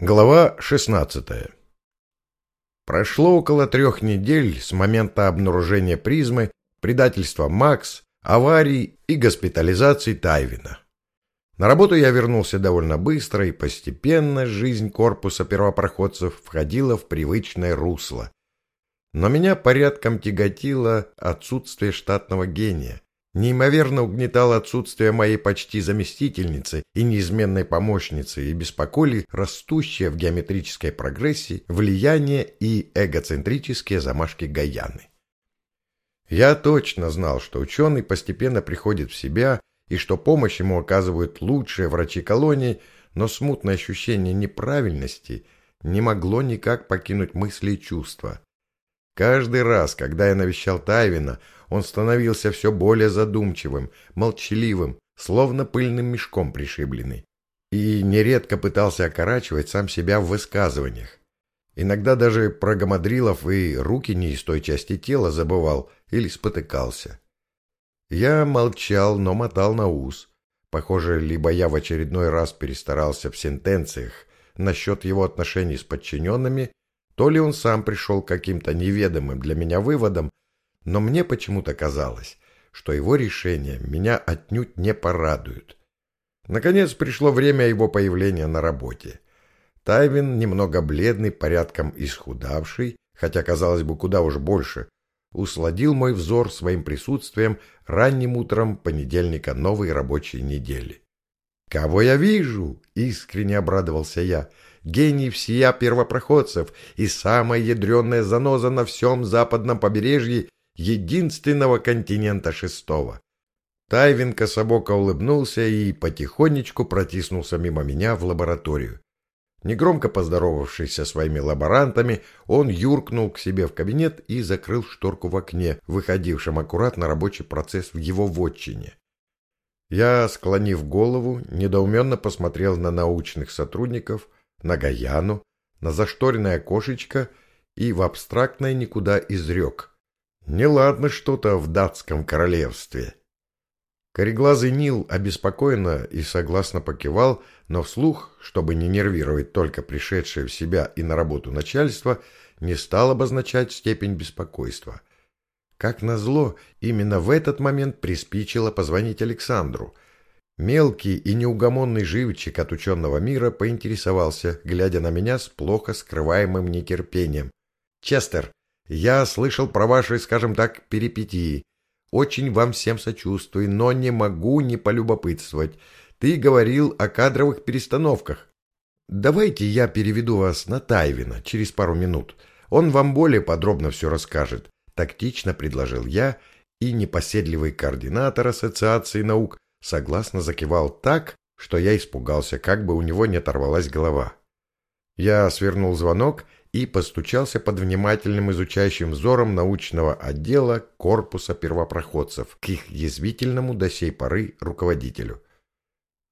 Глава 16 Прошло около трех недель с момента обнаружения призмы, предательства Макс, аварий и госпитализации Тайвина. На работу я вернулся довольно быстро, и постепенно жизнь корпуса первопроходцев входила в привычное русло. Но меня порядком тяготило отсутствие штатного гения. Неимоверно угнетало отсутствие моей почти заместительницы и неизменной помощницы и беспокоили растущее в геометрической прогрессии влияние и эгоцентрические замашки Гаяны. Я точно знал, что ученый постепенно приходит в себя и что помощь ему оказывают лучшие врачи колонии, но смутное ощущение неправильности не могло никак покинуть мысли и чувства. Каждый раз, когда я навещал Тайвина, он становился все более задумчивым, молчаливым, словно пыльным мешком пришибленный. И нередко пытался окорачивать сам себя в высказываниях. Иногда даже про гамадрилов и руки не из той части тела забывал или спотыкался. Я молчал, но мотал на ус. Похоже, либо я в очередной раз перестарался в сентенциях насчет его отношений с подчиненными, то ли он сам пришел к каким-то неведомым для меня выводам, но мне почему-то казалось, что его решения меня отнюдь не порадуют. Наконец пришло время его появления на работе. Тайвин, немного бледный, порядком исхудавший, хотя, казалось бы, куда уж больше, усладил мой взор своим присутствием ранним утром понедельника новой рабочей недели. «Кого я вижу?» — искренне обрадовался я. «Гений всея первопроходцев и самая ядреная заноза на всем западном побережье единственного континента шестого. Тайвин кособоко улыбнулся и потихонечку протиснулся мимо меня в лабораторию. Негромко поздоровавшись со своими лаборантами, он юркнул к себе в кабинет и закрыл шторку в окне, выходившем аккуратно рабочий процесс в его вотчине. Я, склонив голову, недоуменно посмотрел на научных сотрудников, на Гаяну, на зашторенное окошечко и в абстрактное никуда изрек. Неладно что-то в датском королевстве. Кореглазый Нил обеспокоенно и согласно покивал, но вслух, чтобы не нервировать только пришедшее в себя и на работу начальство, не стал обозначать степень беспокойства. Как назло, именно в этот момент приспичило позвонить Александру. Мелкий и неугомонный живчик от ученого мира поинтересовался, глядя на меня с плохо скрываемым нетерпением. «Честер, я слышал про ваши, скажем так, перипетии. Очень вам всем сочувствую, но не могу не полюбопытствовать. Ты говорил о кадровых перестановках. Давайте я переведу вас на Тайвина через пару минут. Он вам более подробно все расскажет. Тактично предложил я, и непоседливый координатор Ассоциации наук согласно закивал так, что я испугался, как бы у него не оторвалась голова. Я свернул звонок и постучался под внимательным изучающим взором научного отдела корпуса первопроходцев к их язвительному до сей поры руководителю.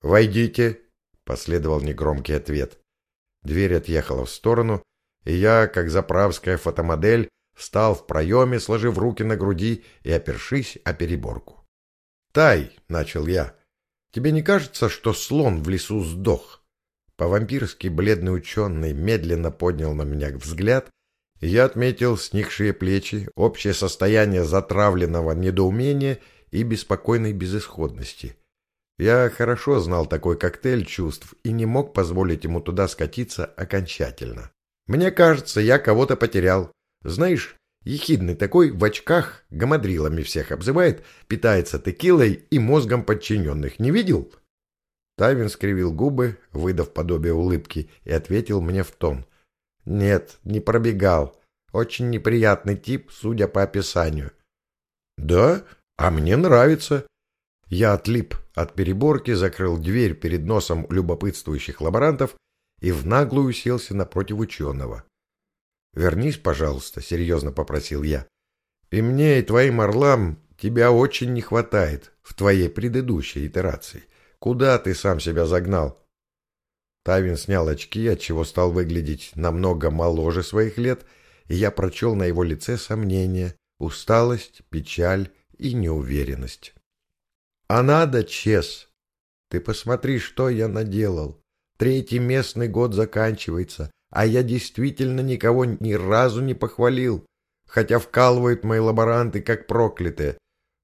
«Войдите!» — последовал негромкий ответ. Дверь отъехала в сторону, и я, как заправская фотомодель, встал в проеме, сложив руки на груди и опершись о переборку. «Тай!» — начал я. «Тебе не кажется, что слон в лесу сдох?» По-вампирски бледный ученый медленно поднял на меня взгляд, и я отметил сникшие плечи, общее состояние затравленного недоумения и беспокойной безысходности. Я хорошо знал такой коктейль чувств и не мог позволить ему туда скатиться окончательно. Мне кажется, я кого-то потерял. Знаешь, ехидный такой в очках гамадрилами всех обзывает, питается текилой и мозгом подчиненных. Не видел? Тайвин скривил губы, выдав подобие улыбки, и ответил мне в тон. «Нет, не пробегал. Очень неприятный тип, судя по описанию». «Да? А мне нравится». Я отлип от переборки, закрыл дверь перед носом любопытствующих лаборантов и в наглую уселся напротив ученого. «Вернись, пожалуйста», — серьезно попросил я. «И мне, и твоим орлам тебя очень не хватает в твоей предыдущей итерации. Куда ты сам себя загнал? Тавин снял очки, отчего стал выглядеть намного моложе своих лет, и я прочел на его лице сомнение, усталость, печаль и неуверенность. А надо, Чес, ты посмотри, что я наделал. Третий местный год заканчивается, а я действительно никого ни разу не похвалил, хотя вкалывают мои лаборанты как проклятые.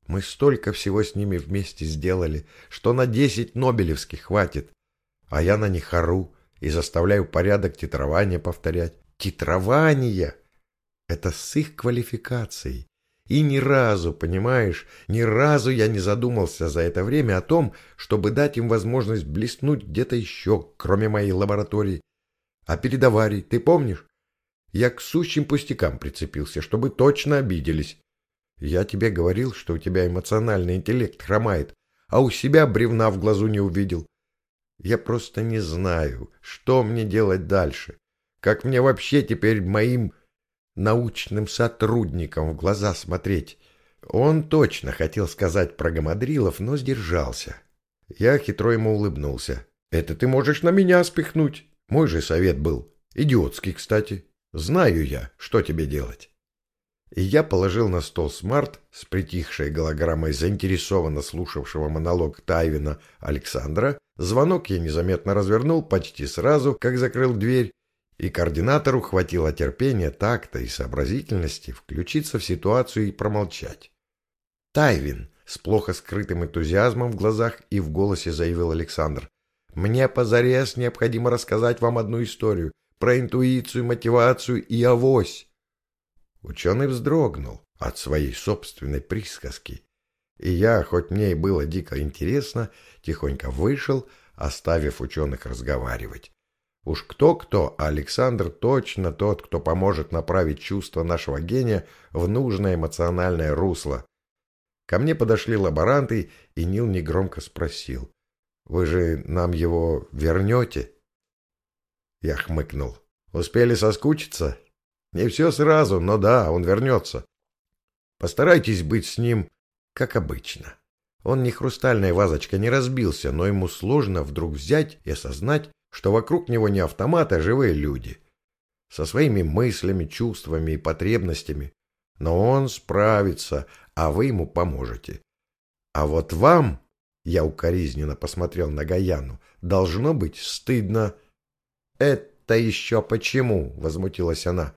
Мы столько всего с ними вместе сделали, что на десять Нобелевских хватит. А я на них ору и заставляю порядок титрования повторять. Титрование! Это с их квалификацией. И ни разу, понимаешь, ни разу я не задумался за это время о том, чтобы дать им возможность блеснуть где-то еще, кроме моей лаборатории. А перед аварией, ты помнишь? Я к сущим пустякам прицепился, чтобы точно обиделись. Я тебе говорил, что у тебя эмоциональный интеллект хромает, а у себя бревна в глазу не увидел. Я просто не знаю, что мне делать дальше. Как мне вообще теперь моим научным сотрудникам в глаза смотреть? Он точно хотел сказать про гамадрилов, но сдержался. Я хитро ему улыбнулся. «Это ты можешь на меня спихнуть. Мой же совет был. Идиотский, кстати. Знаю я, что тебе делать» и я положил на стол смарт с притихшей голограммой заинтересованно слушавшего монолог Тайвина Александра. Звонок я незаметно развернул почти сразу, как закрыл дверь, и координатору хватило терпения, такта и сообразительности включиться в ситуацию и промолчать. «Тайвин!» — с плохо скрытым энтузиазмом в глазах и в голосе заявил Александр. «Мне позарез необходимо рассказать вам одну историю про интуицию, мотивацию и авось. Ученый вздрогнул от своей собственной присказки. И я, хоть мне и было дико интересно, тихонько вышел, оставив ученых разговаривать. Уж кто-кто, а Александр точно тот, кто поможет направить чувство нашего гения в нужное эмоциональное русло. Ко мне подошли лаборанты, и Нил негромко спросил. «Вы же нам его вернете?» Я хмыкнул. «Успели соскучиться?» Не все сразу, но да, он вернется. Постарайтесь быть с ним, как обычно. Он не хрустальная вазочка, не разбился, но ему сложно вдруг взять и осознать, что вокруг него не автоматы, а живые люди. Со своими мыслями, чувствами и потребностями. Но он справится, а вы ему поможете. А вот вам, я укоризненно посмотрел на Гаяну, должно быть стыдно. Это еще почему? Возмутилась она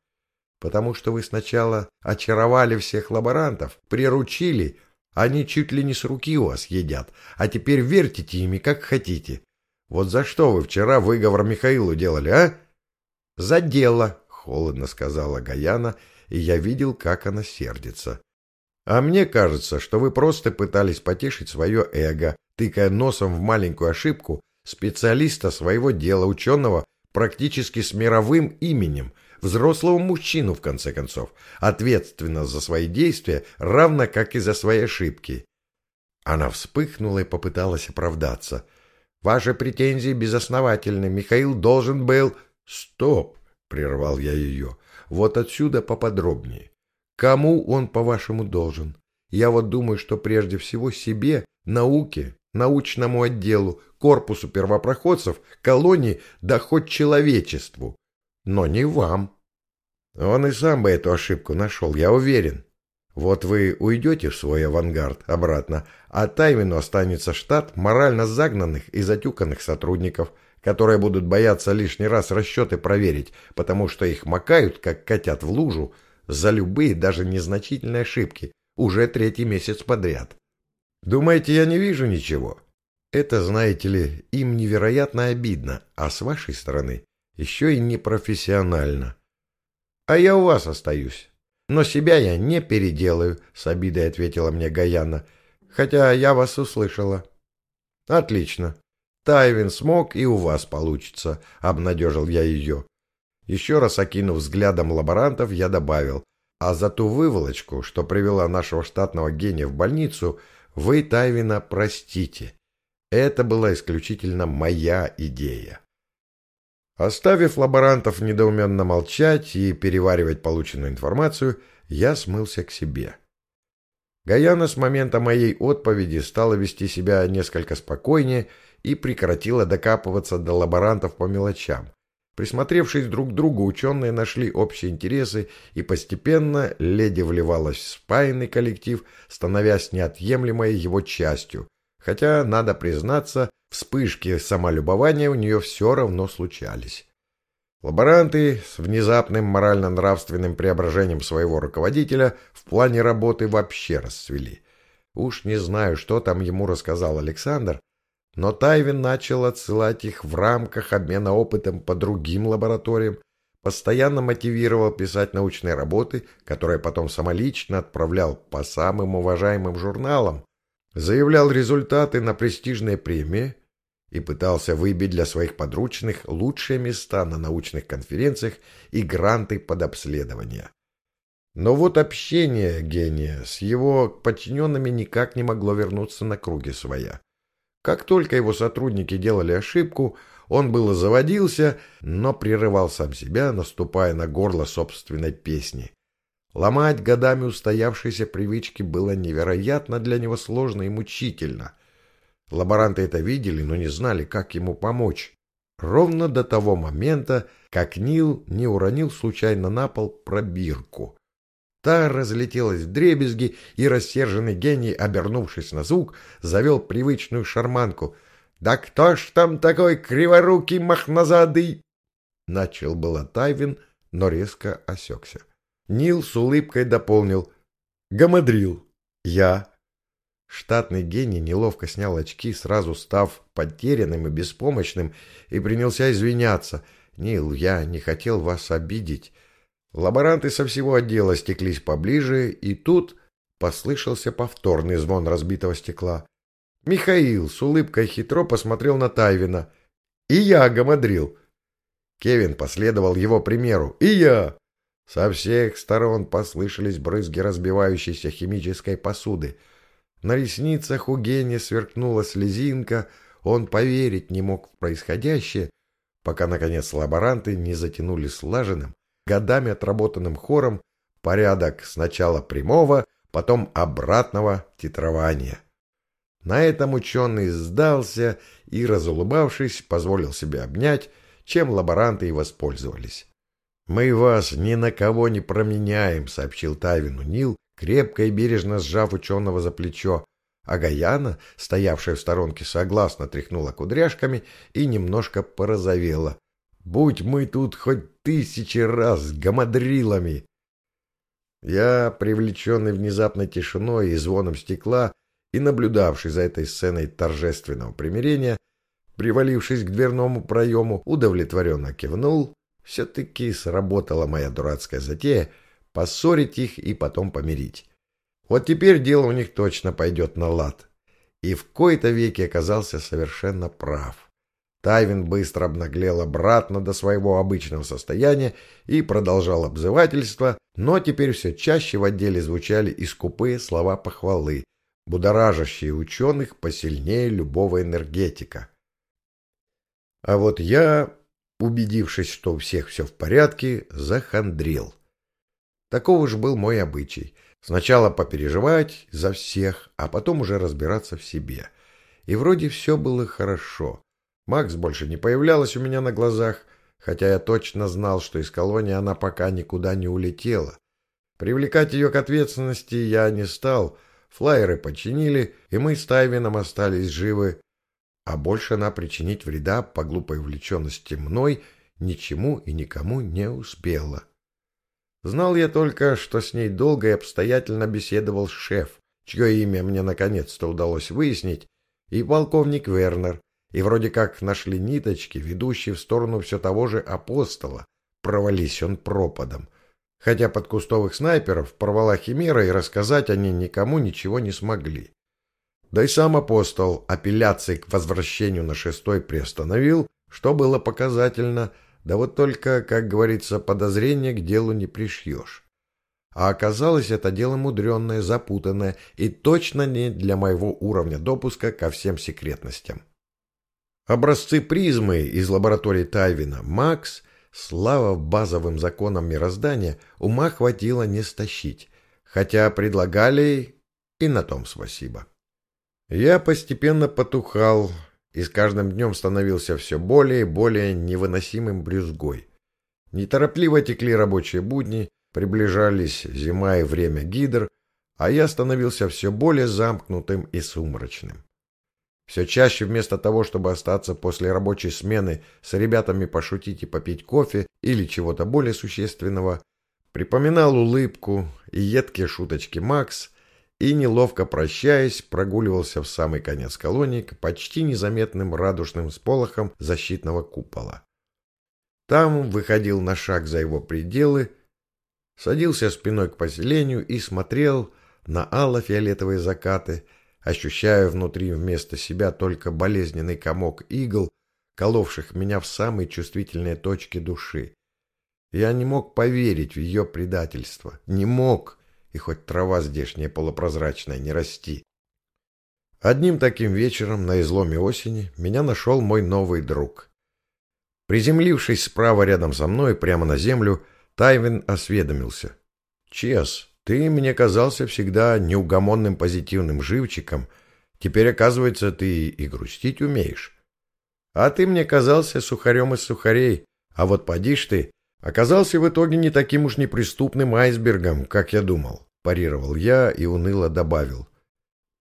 потому что вы сначала очаровали всех лаборантов, приручили, они чуть ли не с руки у вас едят, а теперь вертите ими, как хотите. Вот за что вы вчера выговор Михаилу делали, а? — За дело, — холодно сказала Гаяна, и я видел, как она сердится. — А мне кажется, что вы просто пытались потешить свое эго, тыкая носом в маленькую ошибку специалиста своего дела, ученого практически с мировым именем — взрослого мужчину, в конце концов, ответственно за свои действия, равно как и за свои ошибки. Она вспыхнула и попыталась оправдаться. «Ваши претензии безосновательны. Михаил должен был...» «Стоп!» — прервал я ее. «Вот отсюда поподробнее. Кому он, по-вашему, должен? Я вот думаю, что прежде всего себе, науке, научному отделу, корпусу первопроходцев, колонии, да хоть человечеству но не вам. Он и сам бы эту ошибку нашел, я уверен. Вот вы уйдете в свой авангард обратно, а Тайвину останется штат морально загнанных и затюканных сотрудников, которые будут бояться лишний раз расчеты проверить, потому что их макают, как котят в лужу, за любые даже незначительные ошибки, уже третий месяц подряд. Думаете, я не вижу ничего? Это, знаете ли, им невероятно обидно, а с вашей стороны еще и непрофессионально. А я у вас остаюсь. Но себя я не переделаю, с обидой ответила мне Гаяна, хотя я вас услышала. Отлично. Тайвин смог, и у вас получится, обнадежил я ее. Еще раз окинув взглядом лаборантов, я добавил, а за ту выволочку, что привела нашего штатного гения в больницу, вы, Тайвина, простите. Это была исключительно моя идея. Оставив лаборантов недоуменно молчать и переваривать полученную информацию, я смылся к себе. Гаяна с момента моей отповеди стала вести себя несколько спокойнее и прекратила докапываться до лаборантов по мелочам. Присмотревшись друг к другу, ученые нашли общие интересы, и постепенно леди вливалась в спаянный коллектив, становясь неотъемлемой его частью, хотя, надо признаться, Вспышки самолюбования у нее все равно случались. Лаборанты с внезапным морально-нравственным преображением своего руководителя в плане работы вообще расцвели. Уж не знаю, что там ему рассказал Александр, но Тайвин начал отсылать их в рамках обмена опытом по другим лабораториям, постоянно мотивировал писать научные работы, которые потом самолично отправлял по самым уважаемым журналам, заявлял результаты на престижные премии и пытался выбить для своих подручных лучшие места на научных конференциях и гранты под обследование. Но вот общение гения с его подчиненными никак не могло вернуться на круги своя. Как только его сотрудники делали ошибку, он было заводился, но прерывал сам себя, наступая на горло собственной песни. Ломать годами устоявшиеся привычки было невероятно для него сложно и мучительно. Лаборанты это видели, но не знали, как ему помочь. Ровно до того момента, как Нил не уронил случайно на пол пробирку. Та разлетелась в дребезги, и рассерженный гений, обернувшись на звук, завел привычную шарманку. «Да кто ж там такой криворукий махназадый?» Начал было Тайвин, но резко осекся. Нил с улыбкой дополнил. «Гамадрил. Я». Штатный гений неловко снял очки, сразу став потерянным и беспомощным, и принялся извиняться. «Нил, я не хотел вас обидеть». Лаборанты со всего отдела стеклись поближе, и тут послышался повторный звон разбитого стекла. Михаил с улыбкой хитро посмотрел на Тайвина. «И я гамадрил!» Кевин последовал его примеру. «И я!» Со всех сторон послышались брызги разбивающейся химической посуды. На ресницах у Гения сверкнула слезинка, он поверить не мог в происходящее, пока, наконец, лаборанты не затянули слаженным, годами отработанным хором порядок сначала прямого, потом обратного титрования. На этом ученый сдался и, разулыбавшись, позволил себе обнять, чем лаборанты и воспользовались. «Мы вас ни на кого не променяем», — сообщил Тайвину Нил, крепко и бережно сжав ученого за плечо, а Гаяна, стоявшая в сторонке, согласно тряхнула кудряшками и немножко порозовела. «Будь мы тут хоть тысячи раз гамадрилами!» Я, привлеченный внезапной тишиной и звоном стекла, и наблюдавший за этой сценой торжественного примирения, привалившись к дверному проему, удовлетворенно кивнул. Все-таки сработала моя дурацкая затея поссорить их и потом помирить. Вот теперь дело у них точно пойдет на лад. И в кои-то веки оказался совершенно прав. Тайвин быстро обнаглел обратно до своего обычного состояния и продолжал обзывательство, но теперь все чаще в отделе звучали и скупые слова похвалы, будоражащие ученых посильнее любого энергетика. А вот я, убедившись, что у всех все в порядке, захандрил. Таков уж был мой обычай. Сначала попереживать за всех, а потом уже разбираться в себе. И вроде все было хорошо. Макс больше не появлялась у меня на глазах, хотя я точно знал, что из колонии она пока никуда не улетела. Привлекать ее к ответственности я не стал, флайеры починили, и мы с Тайвином остались живы, а больше она причинить вреда по глупой увлеченности мной ничему и никому не успела. Знал я только, что с ней долго и обстоятельно беседовал шеф, чье имя мне наконец-то удалось выяснить, и полковник Вернер, и вроде как нашли ниточки, ведущие в сторону все того же апостола. Провались он пропадом. Хотя под кустовых снайперов порвала химера, и рассказать они никому ничего не смогли. Да и сам апостол апелляции к возвращению на шестой приостановил, что было показательно, да вот только, как говорится, подозрения к делу не пришьешь. А оказалось, это дело мудренное, запутанное и точно не для моего уровня допуска ко всем секретностям. Образцы призмы из лаборатории Тайвина Макс, слава базовым законам мироздания, ума хватило не стащить, хотя предлагали и на том спасибо. Я постепенно потухал и с каждым днем становился все более и более невыносимым брюзгой. Неторопливо текли рабочие будни, приближались зима и время гидр, а я становился все более замкнутым и сумрачным. Все чаще вместо того, чтобы остаться после рабочей смены с ребятами пошутить и попить кофе или чего-то более существенного, припоминал улыбку и едкие шуточки Макс и, неловко прощаясь, прогуливался в самый конец колонии к почти незаметным радужным сполохам защитного купола. Там выходил на шаг за его пределы, садился спиной к поселению и смотрел на ало-фиолетовые закаты – ощущая внутри вместо себя только болезненный комок игл, коловших меня в самые чувствительные точки души. Я не мог поверить в ее предательство. Не мог, и хоть трава здешняя полупрозрачная не расти. Одним таким вечером на изломе осени меня нашел мой новый друг. Приземлившись справа рядом со мной, прямо на землю, Тайвин осведомился. «Чес, ты мне казался всегда неугомонным позитивным живчиком. Теперь, оказывается, ты и грустить умеешь. А ты мне казался сухарем из сухарей. А вот поди ж ты, оказался в итоге не таким уж неприступным айсбергом, как я думал. Парировал я и уныло добавил.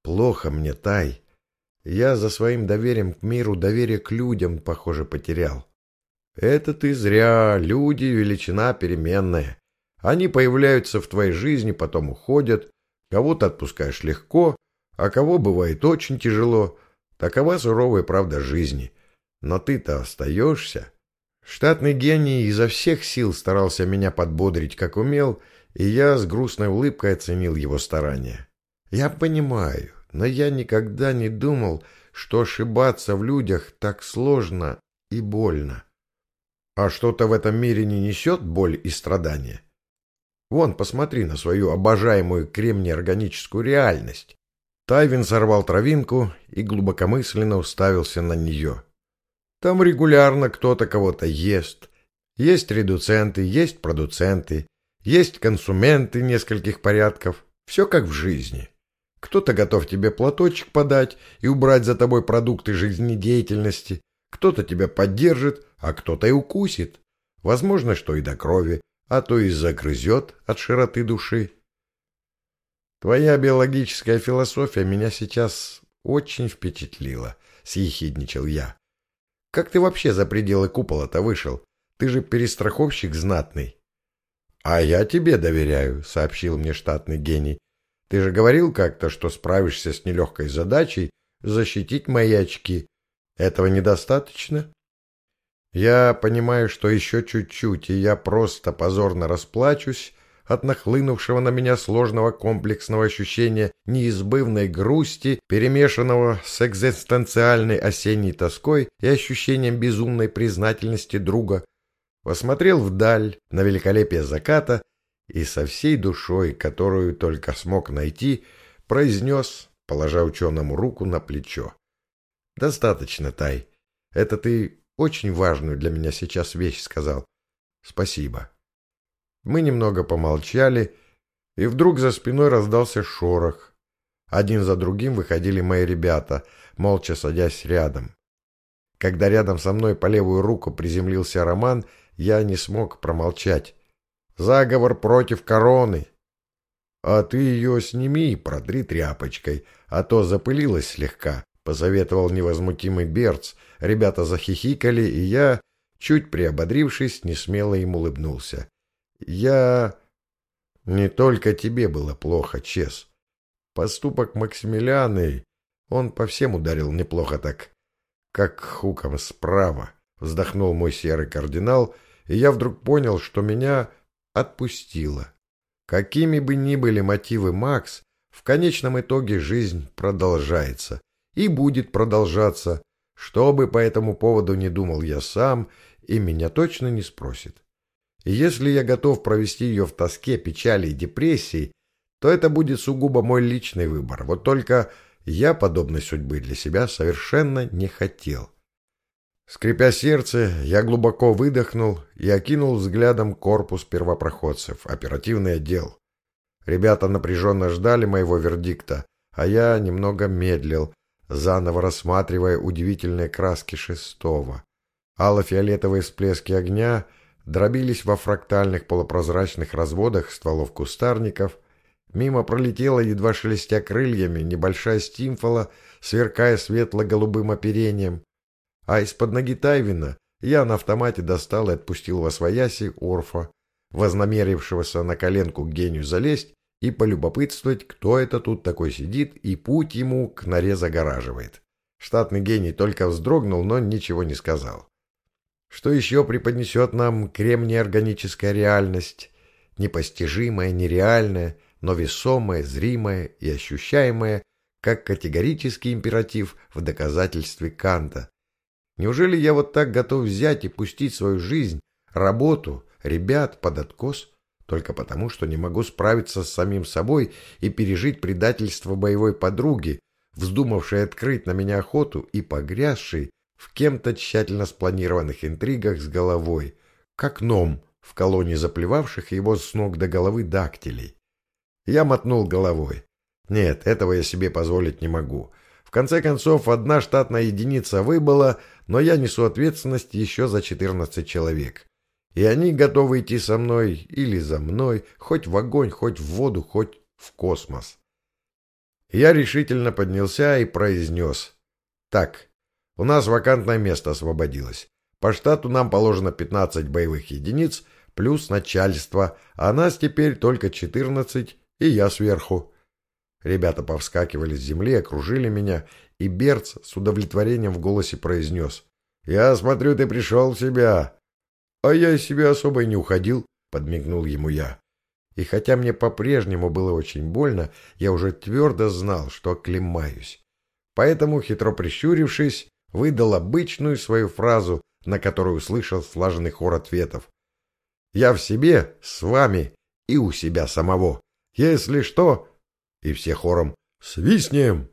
Плохо мне, Тай. Я за своим доверием к миру доверие к людям, похоже, потерял. Это ты зря. Люди — величина переменная. Они появляются в твоей жизни, потом уходят. Кого-то отпускаешь легко, а кого бывает очень тяжело. Такова суровая правда жизни. Но ты-то остаешься. Штатный гений изо всех сил старался меня подбодрить, как умел, и я с грустной улыбкой оценил его старания. Я понимаю, но я никогда не думал, что ошибаться в людях так сложно и больно. А что-то в этом мире не несет боль и страдания? Вон, посмотри на свою обожаемую кремнеорганическую реальность. Тайвин сорвал травинку и глубокомысленно уставился на нее. Там регулярно кто-то кого-то ест. Есть редуценты, есть продуценты, есть консументы нескольких порядков. Все как в жизни. Кто-то готов тебе платочек подать и убрать за тобой продукты жизнедеятельности, кто-то тебя поддержит, а кто-то и укусит. Возможно, что и до крови, а то и загрызет от широты души. Твоя биологическая философия меня сейчас очень впечатлила, — съехидничал я. Как ты вообще за пределы купола-то вышел? Ты же перестраховщик знатный. — А я тебе доверяю, — сообщил мне штатный гений. Ты же говорил как-то, что справишься с нелегкой задачей защитить мои очки. Этого недостаточно? Я понимаю, что еще чуть-чуть, и я просто позорно расплачусь от нахлынувшего на меня сложного комплексного ощущения неизбывной грусти, перемешанного с экзистенциальной осенней тоской и ощущением безумной признательности друга, посмотрел вдаль на великолепие заката и со всей душой, которую только смог найти, произнес, положа ученому руку на плечо. «Достаточно, Тай. Это ты очень важную для меня сейчас вещь сказал. Спасибо. Мы немного помолчали, и вдруг за спиной раздался шорох. Один за другим выходили мои ребята, молча садясь рядом. Когда рядом со мной по левую руку приземлился Роман, я не смог промолчать. Заговор против короны. А ты ее сними продри тряпочкой, а то запылилась слегка, — посоветовал невозмутимый Берц, Ребята захихикали, и я, чуть приободрившись, несмело им улыбнулся. Я... Не только тебе было плохо, Чес. Поступок Максимилианы, он по всем ударил неплохо так, как хуком справа, вздохнул мой серый кардинал, и я вдруг понял, что меня отпустило. Какими бы ни были мотивы Макс, в конечном итоге жизнь продолжается и будет продолжаться, что бы по этому поводу не думал я сам, и меня точно не спросит. И если я готов провести ее в тоске, печали и депрессии, то это будет сугубо мой личный выбор. Вот только я подобной судьбы для себя совершенно не хотел. Скрипя сердце, я глубоко выдохнул и окинул взглядом корпус первопроходцев, оперативный отдел. Ребята напряженно ждали моего вердикта, а я немного медлил, заново рассматривая удивительные краски шестого. Алло-фиолетовые всплески огня дробились во фрактальных полупрозрачных разводах стволов кустарников, Мимо пролетела, едва шелестя крыльями, небольшая стимфола, сверкая светло-голубым оперением. А из-под ноги Тайвина я на автомате достал и отпустил во свояси Орфа, вознамерившегося на коленку к гению залезть и полюбопытствовать, кто это тут такой сидит и путь ему к норе загораживает. Штатный гений только вздрогнул, но ничего не сказал. Что еще преподнесет нам кремний-органическая реальность? Непостижимая, нереальная, но весомая, зримая и ощущаемая, как категорический императив в доказательстве Канта. Неужели я вот так готов взять и пустить свою жизнь, работу, ребят под откос, только потому, что не могу справиться с самим собой и пережить предательство боевой подруги, вздумавшей открыть на меня охоту и погрязшей в кем-то тщательно спланированных интригах с головой, как ном в колонии заплевавших его с ног до головы дактилей. Я мотнул головой. Нет, этого я себе позволить не могу. В конце концов, одна штатная единица выбыла, но я несу ответственность еще за 14 человек. И они готовы идти со мной или за мной, хоть в огонь, хоть в воду, хоть в космос. Я решительно поднялся и произнес. Так, у нас вакантное место освободилось. По штату нам положено 15 боевых единиц, плюс начальство, а нас теперь только 14, и я сверху. Ребята повскакивали с земли, окружили меня, и Берц с удовлетворением в голосе произнес. «Я смотрю, ты пришел в себя». «А я из себя особо и не уходил», — подмигнул ему я. И хотя мне по-прежнему было очень больно, я уже твердо знал, что оклемаюсь. Поэтому, хитро прищурившись, выдал обычную свою фразу, на которую услышал слаженный хор ответов. «Я в себе, с вами и у себя самого. Если что...» И все хором «Свистнем!»